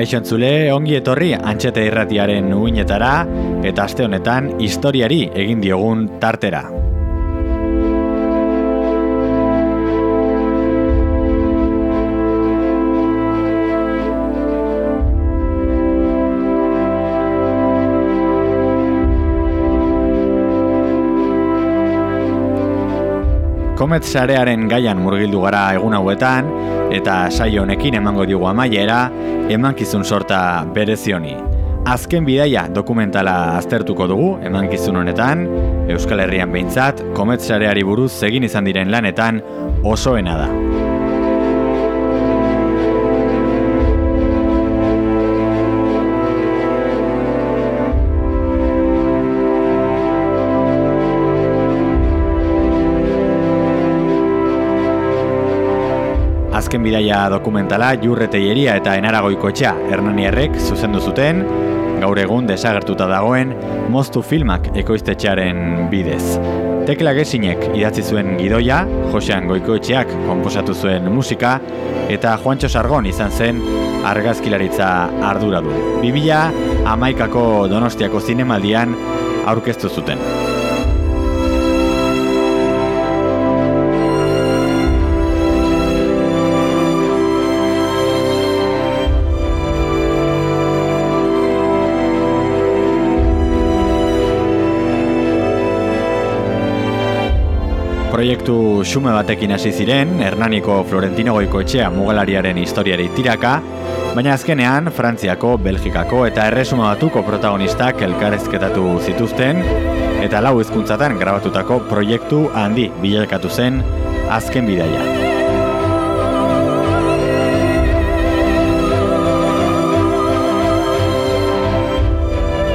Kaixo entzule, ongi etorri antxete irratiaren uinetara eta aste honetan historiari egin diogun tartera. Komet sarearen gaian murgildu gara egun hauetan, eta saio honekin emango diogu amaiera, emankizun sorta berezioni. Azken bidaia dokumentala aztertuko dugu emankizun honetan, Euskal Herrian behintzat, Komet sareari buruz egin izan diren lanetan osoena da. Azken bidaia dokumentala jurreteieria eta enaragoiko etxea Hernanierrek zuzendu zuten, gaur egun desagertuta dagoen moztu filmak ekoiztetxearen bidez. Tekla Gesinek idatzi zuen gidoia, Josean Goikoetxeak konposatu zuen musika, eta Juancho Sargon izan zen argazkilaritza ardura du. Bibila amaikako donostiako zinemaldian aurkeztu zuten. Proiektu xume batekin hasi ziren, Hernaniko Florentino Goiko etxea mugalariaren historiari tiraka, baina azkenean Frantziako, Belgikako eta Erresuma batuko protagonistak elkarrezketatu zituzten, eta lau hizkuntzatan grabatutako proiektu handi bilakatu zen azken bidaia.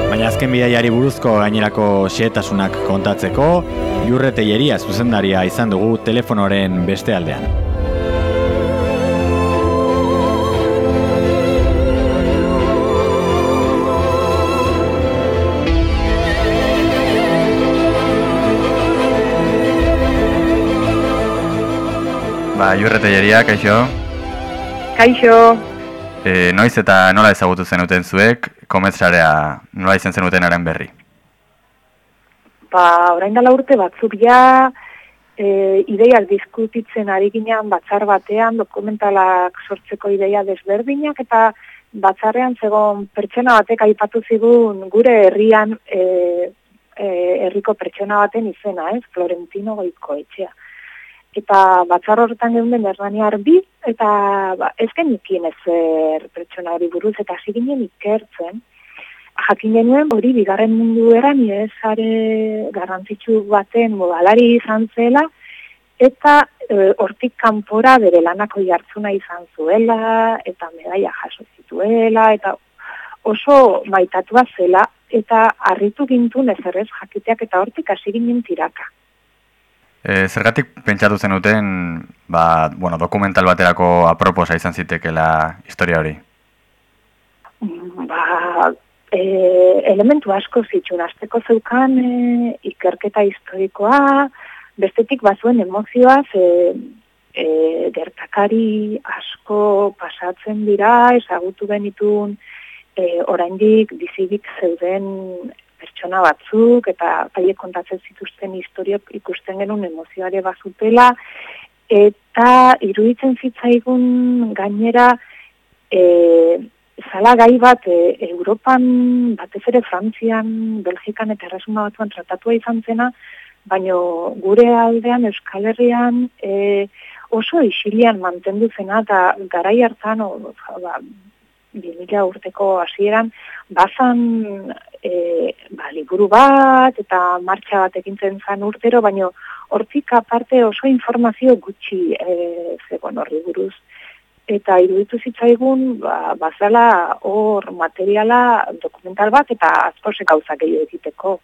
Baina azken bidaiari buruzko gainerako xehetasunak kontatzeko, Jurreteieria zuzendaria izan dugu telefonoren beste aldean. Ba, Jurreteieria, kaixo? Kaixo. E, noiz eta nola ezagutu zenuten zuek, kometzarea nola izan zenuten berri? Ba, orain dela urte batzuk e, ideiak diskutitzen ari ginean batzar batean, dokumentalak sortzeko ideia desberdinak, eta batzarrean zegoen pertsona batek aipatu zigun gure herrian e, e, herriko pertsona baten izena, ez, Florentino goiko etxea. Eta batzar horretan geunden erraniar bi, eta ba, ez genikin ezer pertsona hori buruz, eta hasi ginen ikertzen, jakin genuen hori bigarren mundu eran iesare garrantzitsu baten modalari izan zela eta e, hortik kanpora bere lanako jartzuna izan zuela eta medaia jaso zituela eta oso maitatua zela eta harritu gintun ezerrez jakiteak eta hortik hasi ginen tiraka. E, zergatik pentsatu zenuten ba, bueno, dokumental baterako aproposa izan zitekela historia hori? Ba, e, elementu asko zitsun, azteko zeukan e, ikerketa historikoa, bestetik bazuen emozioa, ze e, gertakari asko pasatzen dira, ezagutu benitun e, oraindik bizibik zeuden pertsona batzuk, eta paie kontatzen zituzten historiok ikusten genuen emozioare bazutela, eta iruditzen zitzaigun gainera, e, zala gai bat e, Europan, batez ere Frantzian, Belgikan eta Erresuma batuan tratatua izan zena, baino gure aldean Euskal Herrian e, oso isilian mantendu zena eta garai hartan, o, ba, urteko hasieran bazan e, ba, liburu bat eta martxa bat egintzen zan urtero, baino hortik aparte oso informazio gutxi e, zegoen horri buruz eta iruditu zitzaigun ba, bazala hor materiala dokumental bat eta azpose gauzak gehiago egiteko.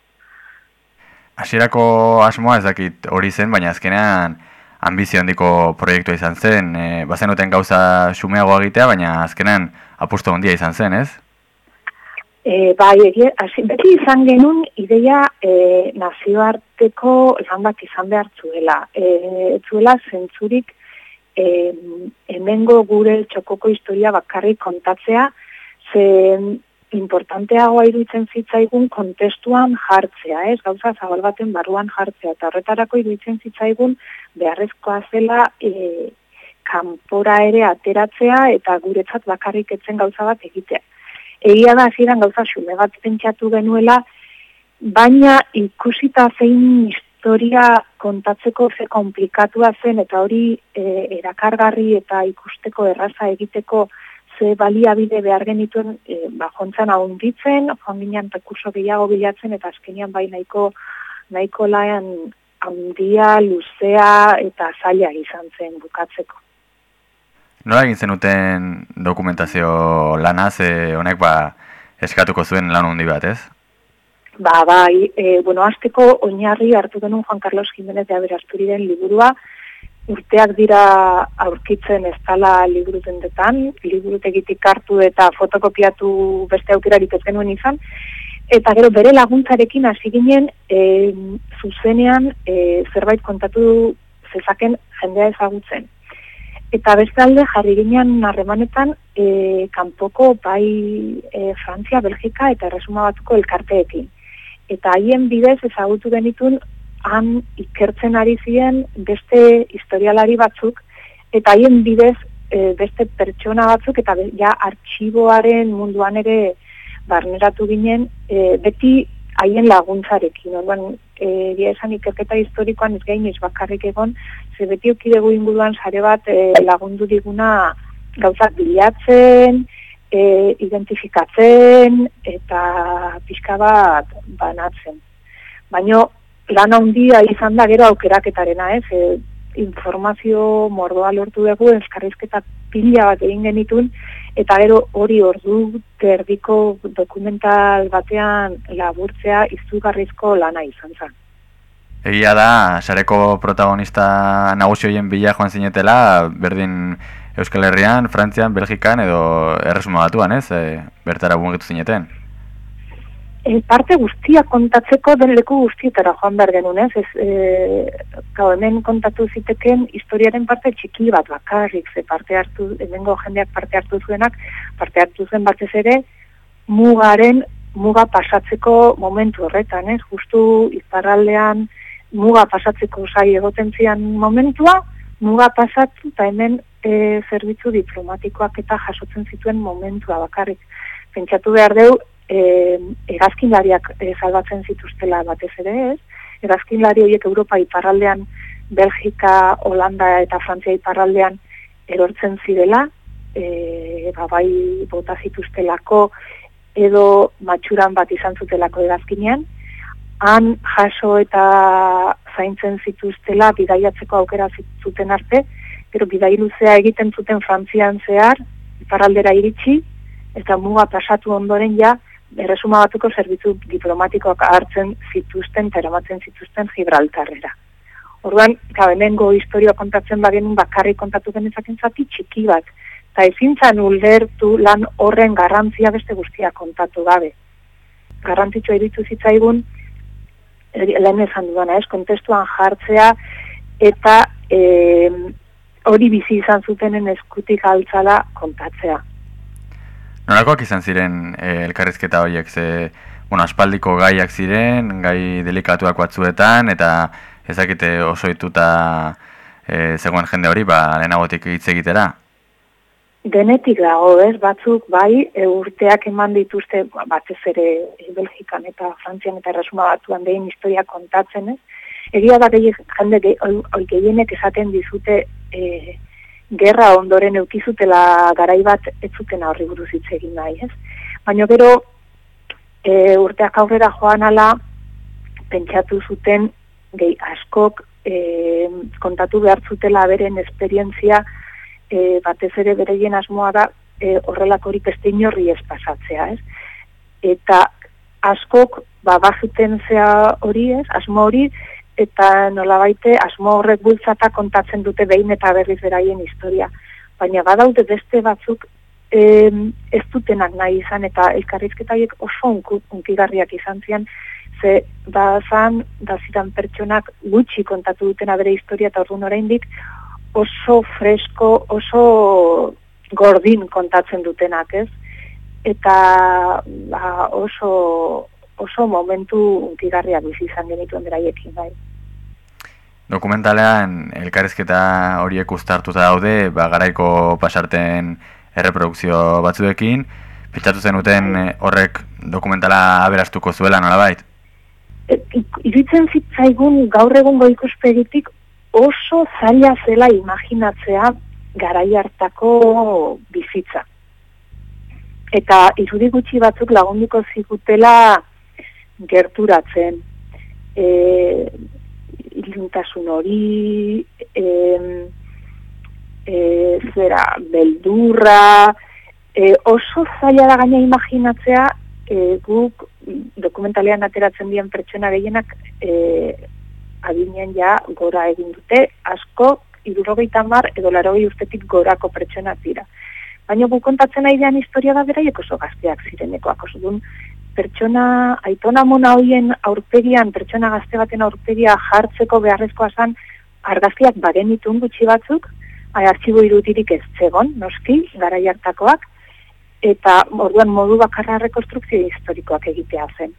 Hasierako asmoa ez dakit hori zen, baina azkenean ambizio handiko proiektua izan zen, e, bazenuten gauza xumeago egitea, baina azkenean apustu handia izan zen, ez? E, bai, beti izan genuen ideia e, nazioarteko lan bat izan behar zuela. E, zuela zentzurik e, hemengo gure txokoko historia bakarrik kontatzea, ze importanteagoa iruditzen zitzaigun kontestuan jartzea, ez? Gauza zabal baten barruan jartzea, eta horretarako iruditzen zitzaigun beharrezkoa zela e, kanpora ere ateratzea eta guretzat bakarrik etzen gauza bat egitea. Egia da hasieran gauza xume bat pentsatu genuela, baina ikusita zein historia kontatzeko ze komplikatua zen eta hori e, erakargarri eta ikusteko erraza egiteko ze baliabide behar genituen e, ba, jontzan ahonditzen, joan rekurso gehiago bilatzen eta azkenian bai nahiko, nahiko laen handia, luzea eta zaila izan zen bukatzeko. Nola egin zenuten dokumentazio lanaz, e, honek ba, eskatuko zuen lan handi bat, ez? Ba, bai, e, bueno, azteko oinarri hartu denun Juan Carlos Jiménez de Aberasturiren liburua, urteak dira aurkitzen ez dala liburu dendetan, liburutegitik hartu eta fotokopiatu beste aukerarik ez genuen izan, eta gero bere laguntzarekin hasi ginen e, zuzenean e, zerbait kontatu zezaken jendea ezagutzen. Eta beste alde jarri ginen harremanetan e, kanpoko bai e, Frantzia, Belgika eta Erresuma batuko elkarteekin. Eta haien bidez ezagutu genitun han ikertzen ari ziren beste historialari batzuk, eta haien bidez e, beste pertsona batzuk, eta ja artxiboaren munduan ere barneratu ginen, e, beti haien laguntzarekin. Orduan, e, esan ikerketa historikoan ez gain bakarrik egon, ze beti okidegu inguruan sare bat e, lagundu diguna gauzak bilatzen, e, identifikatzen eta pixka bat banatzen. Baina lan handia izan da gero aukeraketarena, ez? E, informazio mordoa lortu dugu, eskarrizketa pila bat egin genitun, eta gero hori ordu terdiko dokumental batean laburtzea izugarrizko lana izan zen. Egia da, sareko protagonista nagusi hoien bila joan zinetela, berdin Euskal Herrian, Frantzian, Belgikan edo erresuma batuan, ez? E, bertara buengetu zineten e, parte guztia kontatzeko den leku guztietara joan behar genuen, ez? ez e, hemen kontatu ziteken historiaren parte txiki bat bakarrik, ze parte hartu, emengo jendeak parte hartu zuenak, parte hartu zuen batez ere, mugaren, muga pasatzeko momentu horretan, ez? Justu izparraldean muga pasatzeko zai egoten zian momentua, muga pasatu eta hemen e, zerbitzu diplomatikoak eta jasotzen zituen momentua bakarrik. Pentsatu behar deu, eh, erazkinlariak eh, salbatzen zituztela batez ere ez. Erazkinlari horiek Europa iparraldean, Belgika, Holanda eta Frantzia iparraldean erortzen zirela, e, ba, bai bota zituztelako edo matxuran bat izan zutelako erazkinean, han jaso eta zaintzen zituztela bidaiatzeko aukera zuten arte, pero bidai luzea egiten zuten Frantzian zehar, iparraldera iritsi, eta muga pasatu ondoren ja, erresuma batuko zerbitzu diplomatikoak hartzen zituzten eta eramatzen zituzten Gibraltarrera. Orduan, kabenengo historia kontatzen bagen bakarrik kontatu genezaken zati txiki bat, eta ezin zan uldertu lan horren garrantzia beste guztia kontatu gabe. Garrantzitsua iritu zitzaigun, lehen esan dudana, ez, kontestuan jartzea, eta hori bizi izan zutenen eskutik altzala kontatzea. Norakoak izan ziren e, elkarrizketa horiek, ze, bueno, aspaldiko gaiak ziren, gai delikatuak batzuetan, eta ezakite oso dituta e, zegoen jende hori, ba, lehenagotik hitz egitera? Denetik dago, ez, batzuk, bai, e, urteak eman dituzte, ba, batez ere e, Belgikan eta Frantzian eta Erasuma batuan behin historia kontatzen, ez? Egia da gehi, jende gehienek esaten dizute, e, gerra ondoren eukizutela garai bat ez zuten horri buruz hitz egin nahi, ez? Baina gero e, urteak aurrera joan ala pentsatu zuten gehi askok e, kontatu behar zutela beren esperientzia e, batez ere bereien asmoa da e, horrelako hori beste inorri ez pasatzea, ez? Eta askok ba, bazuten zea hori ez, asmo hori, eta nola baite asmo horrek bultzata kontatzen dute behin eta berriz beraien historia. Baina badaude beste batzuk em, ez dutenak nahi izan eta elkarrizketa horiek oso unkigarriak izan zian, ze da zan, da zidan pertsonak gutxi kontatu dutena bere historia eta orduan oraindik oso fresko, oso gordin kontatzen dutenak, ez? eta ba, oso, oso momentu unkigarria bizi izan genituen beraiekin bai. Dokumentalean elkarrezketa horiek ustartuta daude, ba, garaiko pasarten erreprodukzio batzuekin, pentsatu zenuten bai. horrek dokumentala aberastuko zuela nolabait? E, Iritzen zitzaigun gaur egun goikuspegitik oso zaila zela imaginatzea garai hartako bizitza. Eta irudi gutxi batzuk lagundiko zigutela gerturatzen. E, iluntasun hori, e, e, zera, beldurra, e, oso zaila da gaina imaginatzea e, guk dokumentalean ateratzen dian pertsona gehienak e, adinean ja gora egin dute, asko irurogeita mar edo larogei urtetik gorako pertsona dira. Baina gu kontatzen nahi dean historia da beraiek oso gazteak zirenekoak oso duen pertsona, aitona mona hoien aurpegian, pertsona gazte baten aurpegia jartzeko beharrezkoa zan, argazkiak baren itun gutxi batzuk, ai, artxibo irutirik ez zegon, noski, gara jartakoak, eta orduan modu bakarra rekonstrukzio historikoak egitea zen.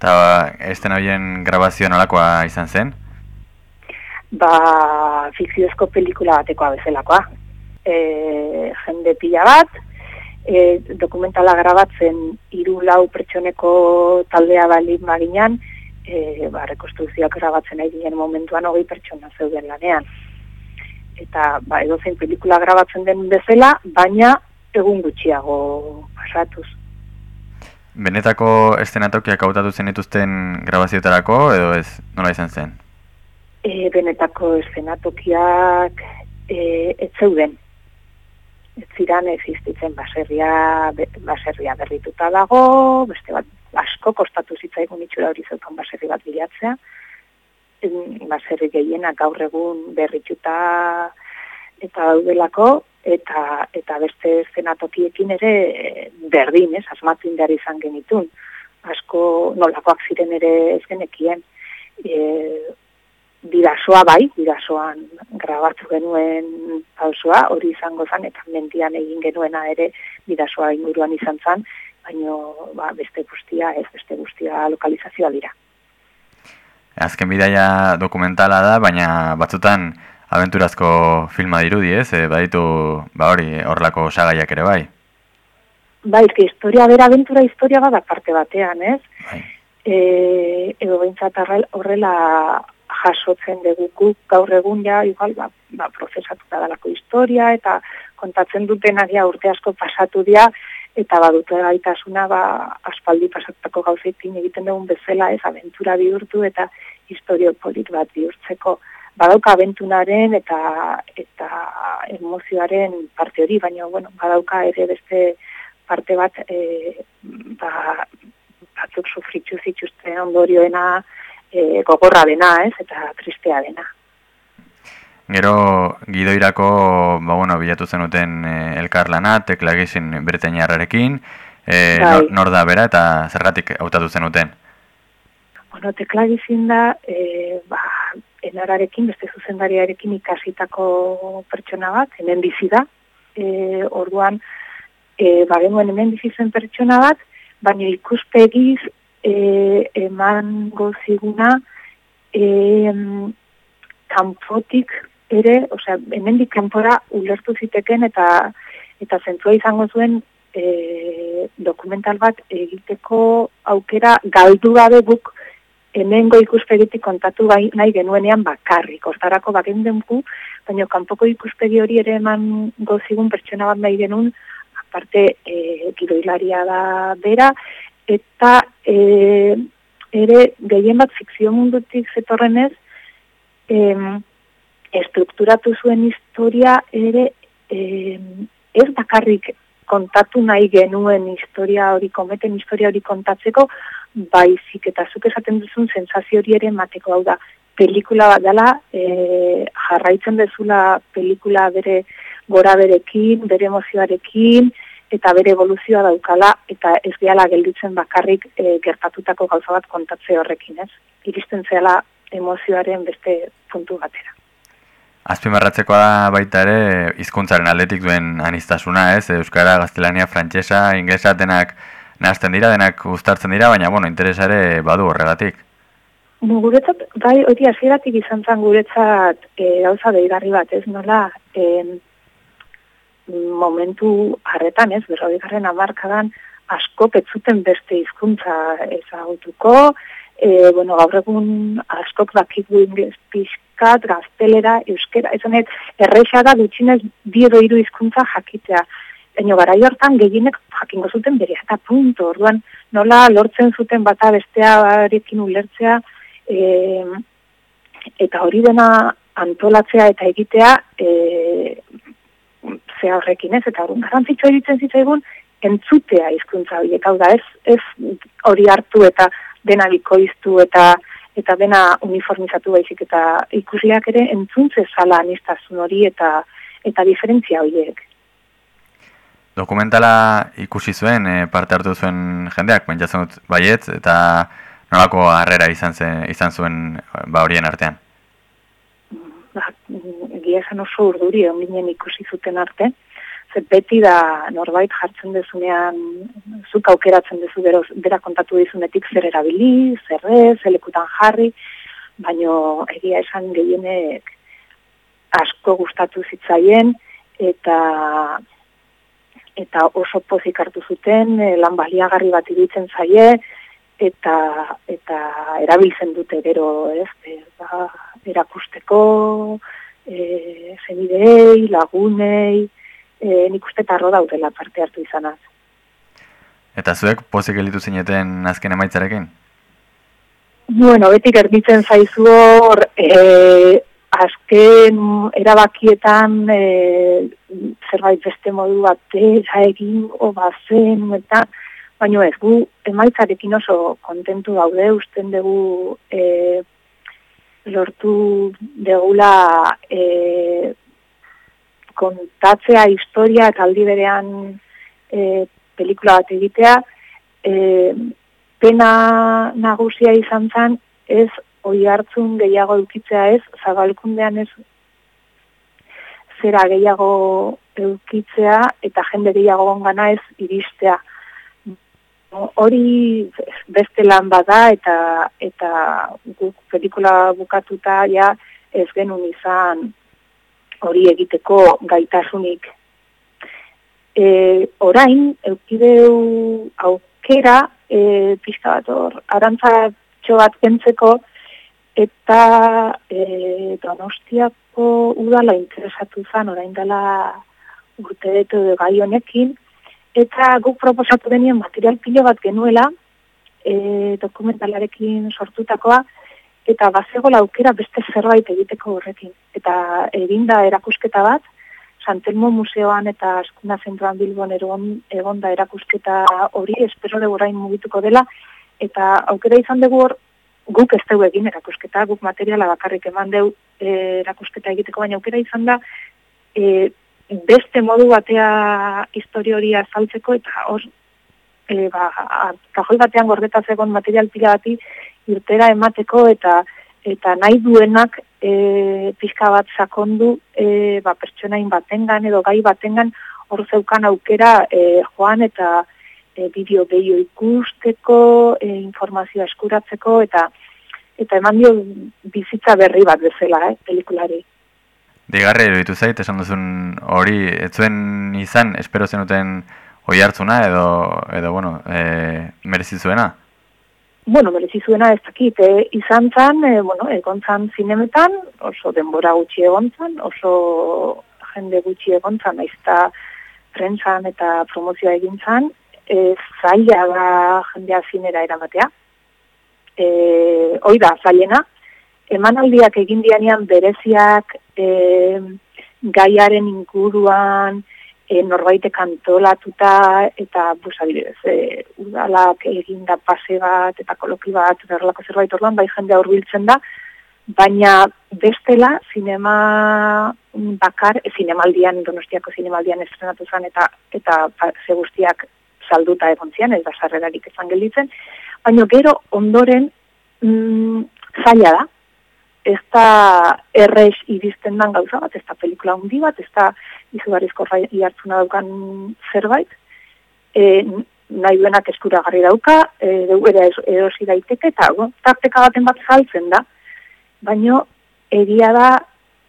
Eta ez den horien grabazio nolakoa izan zen? Ba, fikziozko pelikula batekoa bezalakoa. E, jende pila bat, e, dokumentala grabatzen hiru lau pertsoneko taldea balin maginan, e, ba, rekonstrukzioak grabatzen nahi ginen momentuan hogei pertsona zeuden lanean. Eta ba, edo zein pelikula grabatzen den bezala, baina egun gutxiago pasatuz. Benetako estenatokiak hautatu zenituzten grabazioetarako edo ez nola izan zen? E, benetako estenatokiak e, ez zeuden. Ez ziran existitzen baserria, baserria berrituta dago, beste bat asko kostatu zitzaigun itxura hori zeukan baserri bat bilatzea. Baserri gehienak gaur egun berrituta eta daudelako, eta eta beste zenatokiekin ere berdin, ez, asmatu indar izan genitun. Asko nolakoak ziren ere ez genekien. E, bidasoa bai, bidasoan grabatu genuen pausoa, hori izango zen, eta mendian egin genuena ere bidasoa inguruan izan zen, baino ba, beste guztia, ez beste guztia lokalizazioa dira. Azken bidaia dokumentala da, baina batzutan aventurazko filma dirudi, ez? E, baditu, ba hori, horlako sagaiak ere bai. Bai, que historia bera aventura historia bada parte batean, ez? Bai. E, edo behintzat horrela jasotzen dugu gaur egun ja, igual, ba, ba prozesatuta dalako historia, eta kontatzen duten agia urte asko pasatu dira, eta badute gaitasuna ba, aspaldi pasatako gauzekin egiten dugun bezala, ez, aventura bihurtu, eta historio polit bat bihurtzeko badauka abentunaren eta eta emozioaren parte hori, baina bueno, badauka ere beste parte bat e, ba, batzuk sufritzu zituzten ondorioena e, gogorra dena, ez, eta tristea dena. Gero, gidoirako, ba, bueno, bilatu zenuten e, elkar lana, tekla gizin britainiarrarekin, e, bai. nor, da bera eta zergatik hautatu zenuten? Bueno, tekla gizin da, e, ba, enararekin, beste zuzendariarekin ikasitako pertsona bat, hemen bizi da, e, orduan, e, ba, hemen bizi zen pertsona bat, baina ikuspegiz e, eman goziguna e, kanpotik ere, osea, hemen kanpora ulertu ziteken eta eta zentzua izango zuen e, dokumental bat egiteko aukera galdu gabe guk hemengo ikuspegitik kontatu bai, nahi genuenean bakarrik. Hortarako bagen denku, baina kanpoko ikuspegi hori ere eman gozigun pertsona bat nahi genuen, aparte e, giroilaria da bera, eta e, ere gehien bat fikzio mundutik zetorrenez, e, estrukturatu zuen historia ere e, ez bakarrik kontatu nahi genuen historia hori, kometen historia hori kontatzeko, baizik eta zuk esaten duzun sensazio hori ere mateko hau da pelikula bat dela e, jarraitzen dezula pelikula bere gora berekin, bere emozioarekin eta bere evoluzioa daukala eta ez gehala gelditzen bakarrik e, gertatutako gauza bat kontatze horrekin, ez? Iristen zela emozioaren beste puntu batera. Azpimarratzekoa da baita ere hizkuntzaren aldetik duen anistasuna, ez? Euskara, gaztelania, frantsesa, inglesa denak nahazten dira, denak gustartzen dira, baina bueno, interesare badu horregatik. guretzat, bai, hori hasieratik izan zen guretzat e, gauza behigarri bat, ez nola, e, momentu harretan, ez, berroi garren amarkadan, asko petzuten beste hizkuntza ezagutuko, e, bueno, gaur egun askok dakigu ingles pixkat, gaztelera, euskera, ezanet, erresa da dutxinez bi edo iru hizkuntza jakitea. Eno gara hortan gehienek jakingo zuten bere eta punto, orduan nola lortzen zuten bata bestearekin ulertzea, e, eta hori dena antolatzea eta egitea e, zea horrekin ez, eta horren garantzitsua egiten zitzaigun, entzutea hizkuntza horiek, hau da ez, ez hori hartu eta dena bikoiztu eta eta dena uniformizatu baizik eta ikusleak ere entzuntze zala anistazun hori eta eta diferentzia horiek. Dokumentala ikusi zuen, e, parte hartu zuen jendeak, pentsatzen dut baietz, eta nolako harrera izan, zen, izan zuen ba horien artean? Ba, egia esan oso urduri, ondinen ikusi zuten arte, ze beti da norbait jartzen dezunean, zuk aukeratzen dezu bero, bera kontatu dizunetik zer erabili, zer ez, elekutan jarri, baino egia esan gehienek asko gustatu zitzaien, eta eta oso pozik hartu zuten, e, lan baliagarri bat iruditzen zaie, eta eta erabiltzen dute gero, ez, e, ba, erakusteko, e, zenidei, lagunei, e, nik uste tarro daudela parte hartu izanaz. Eta zuek pozik elitu zineten azken emaitzarekin? Bueno, beti gerditzen zaizu hor, e, azken erabakietan e, zerbait beste modu bat egin, o bazen, eta baina ez, gu emaitzarekin oso kontentu daude, usten dugu e, lortu degula e, kontatzea historia eta aldi berean e, pelikula bat egitea, e, pena nagusia izan zen, ez oi hartzun gehiago eukitzea ez, zabalkundean ez zera gehiago eukitzea eta jende gehiago gongana ez iristea. Hori beste lan bada eta eta guk pelikula bukatuta ja ez genuen izan hori egiteko gaitasunik. E, orain, eukideu aukera, e, pizka bat hor, arantzatxo bat kentzeko, eta e, donostiako udala interesatu zen, orain dela urte detu gai honekin, eta guk proposatu denien material pilo bat genuela, e, dokumentalarekin sortutakoa, eta bazegola aukera beste zerbait egiteko horrekin. Eta eginda erakusketa bat, Santelmo Museoan eta Askuna Zentroan Bilbon egon, egon da erakusketa hori, espero dugu orain mugituko dela, eta aukera izan dugu hor, guk ez dugu egin erakusketa, guk materiala bakarrik eman dugu e, erakusketa egiteko, baina aukera izan da, e, beste modu batea historia hori azaltzeko, eta hor, e, ba, kajoi batean gordetaz egon material pila bati, irtera emateko eta eta nahi duenak e, pizka bat sakondu e, ba, pertsonain batengan edo gai batengan hor zeukan aukera e, joan eta e, bideo gehiago ikusteko, e, informazioa eskuratzeko eta eta eman dio bizitza berri bat bezala, eh, pelikulari. Digarri eruditu zait, esan duzun hori, ez zuen izan, espero zenuten oi hartzuna edo, edo bueno, e, merezizuena? bueno, merezi zuena ez dakit, eh, izan zan, eh, bueno, egon zan zinemetan, oso denbora gutxi egon zan, oso jende gutxi egon zan, aizta prentzan eta promozioa egin zan, eh, zaila da jendea zinera eramatea. Eh, hoi da, zailena, emanaldiak egin dianean bereziak eh, gaiaren inguruan, e, norbaitek antolatuta eta bus adibidez, e, udalak eginda pase bat eta koloki bat berlako zerbait. Orduan bai jendea hurbiltzen da, baina bestela zinema bakar, e, zinemaldian, donostiako zinemaldian estrenatu zen eta eta ze guztiak salduta egon zian, ez da sarrerarik ezan gelditzen, baina gero ondoren mm, zaila da, ez da errez iristen dan gauza bat, ez da pelikula hundi bat, ez da izugarrizko hartzuna daukan zerbait, e, nahi duenak eskuragarri dauka, e, ere erosi daiteke, eta go, tarteka baten bat saltzen da, baino egia da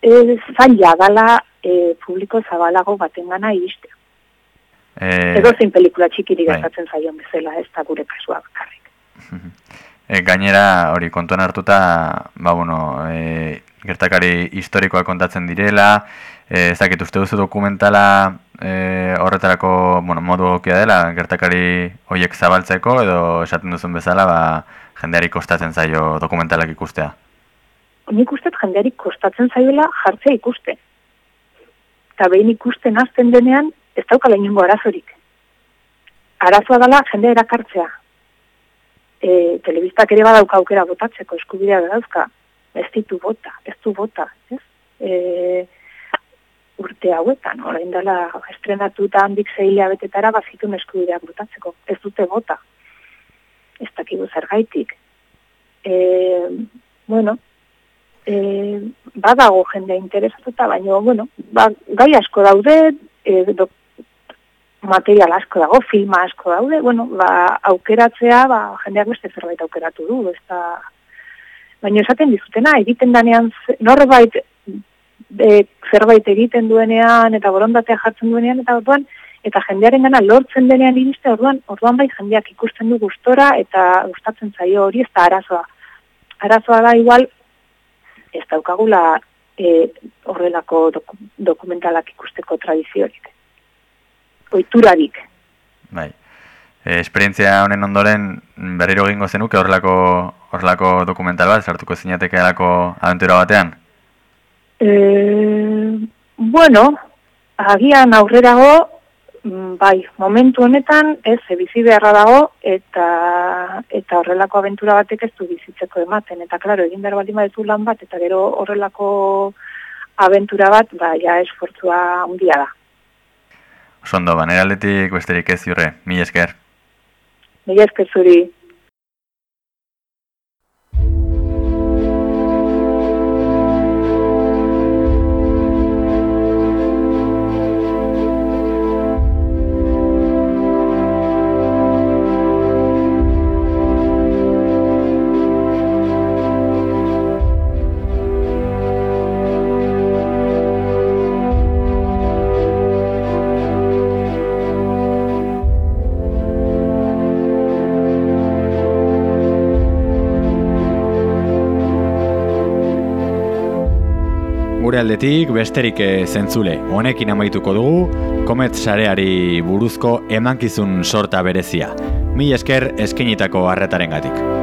e, zaila dala e, publiko zabalago baten gana iristea. E, Edo zein pelikula txikiri bai. gertatzen zaion bezala, ez da gure kasua bakarrik. E, gainera, hori kontuan hartuta, ba, bueno, e, gertakari historikoa kontatzen direla, e, ez dakit uste duzu dokumentala e, horretarako bueno, modu gokia dela, gertakari horiek zabaltzeko, edo esaten duzun bezala, ba, jendeari kostatzen zaio dokumentalak ikustea? Nik uste jendeari kostatzen zaioela jartzea ikuste. Eta behin ikusten azten denean, ez daukala inungo arazorik. Arazoa dela jende erakartzea. E, telebistak ere badauka aukera botatzeko eskubidea da dauzka. Ez ditu bota, ez du bota. Ez? E, urte hauetan, orain dela estrenatu eta handik zeilea betetara bazitun eskubideak botatzeko. Ez dute bota. Ez dakigu zer gaitik. E, bueno, e, badago jende interesatuta, baina, bueno, ba, gai asko daude, e, do, material asko dago, filma asko daude, bueno, ba, aukeratzea, ba, jendeak beste zerbait aukeratu du, ez da... Baina esaten dizutena, egiten danean norbait e, zerbait egiten duenean eta borondatea jartzen duenean eta orduan eta jendearen gana lortzen denean iriste orduan orduan bai jendeak ikusten du gustora eta gustatzen zaio hori ez da arazoa. Arazoa da igual ez daukagula e, horrelako dokumentalak ikusteko tradiziorik. Oiturarik. Bai. E, esperientzia honen ondoren berriro egingo zenuke horrelako horrelako dokumental bat sartuko zinateke aventura batean? E, bueno, agian aurrerago, mm, bai, momentu honetan, ez, bizi beharra dago, eta eta horrelako abentura batek ez du bizitzeko ematen. Eta, klaro, egin behar baldin badezu lan bat, eta gero horrelako abentura bat, ba, ja, esfortzua handia da. Sondo, banera aldetik besterik ez jurre, mi esker. Mi esker zuri. Aldetik besterik eh, zentzule. Honekin amaituko dugu, komet sareari buruzko emankizun sorta berezia. Mi esker eskenitako harretaren gatik.